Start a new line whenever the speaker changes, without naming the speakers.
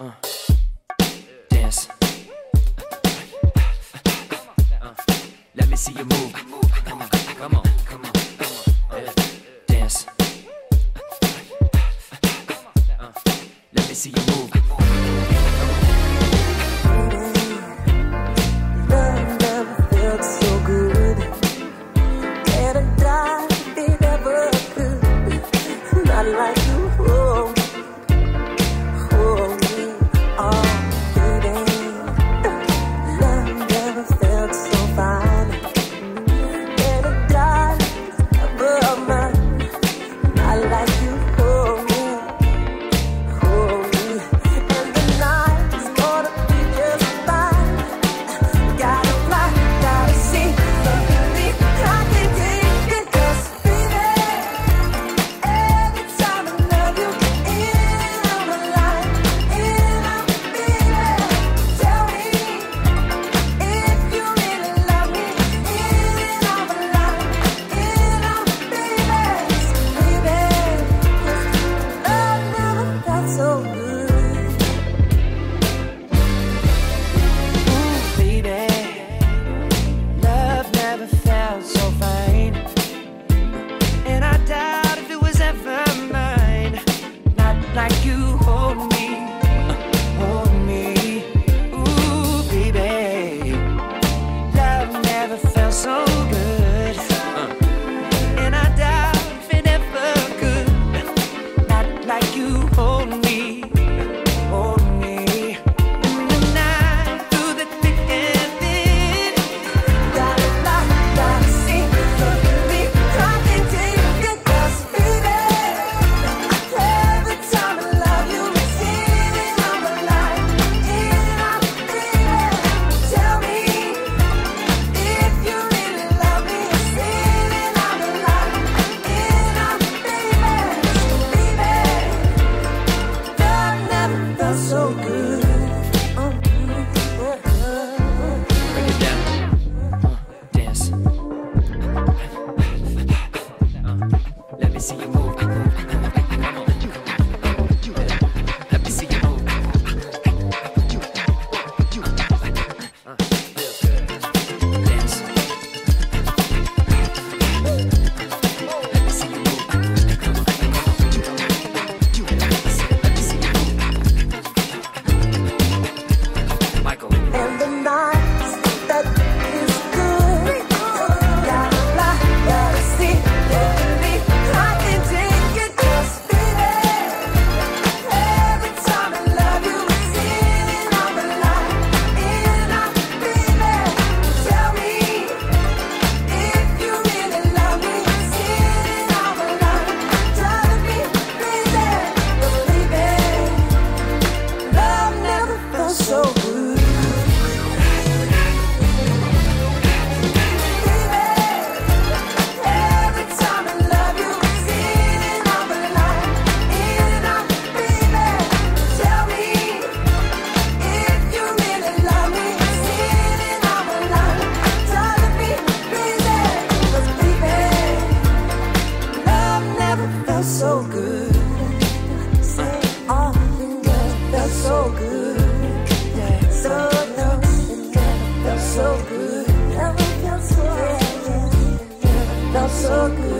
Uh. Dance. Let me see you move. Come on, come on, come on. Dance. Uh. Let me see you move.
so good.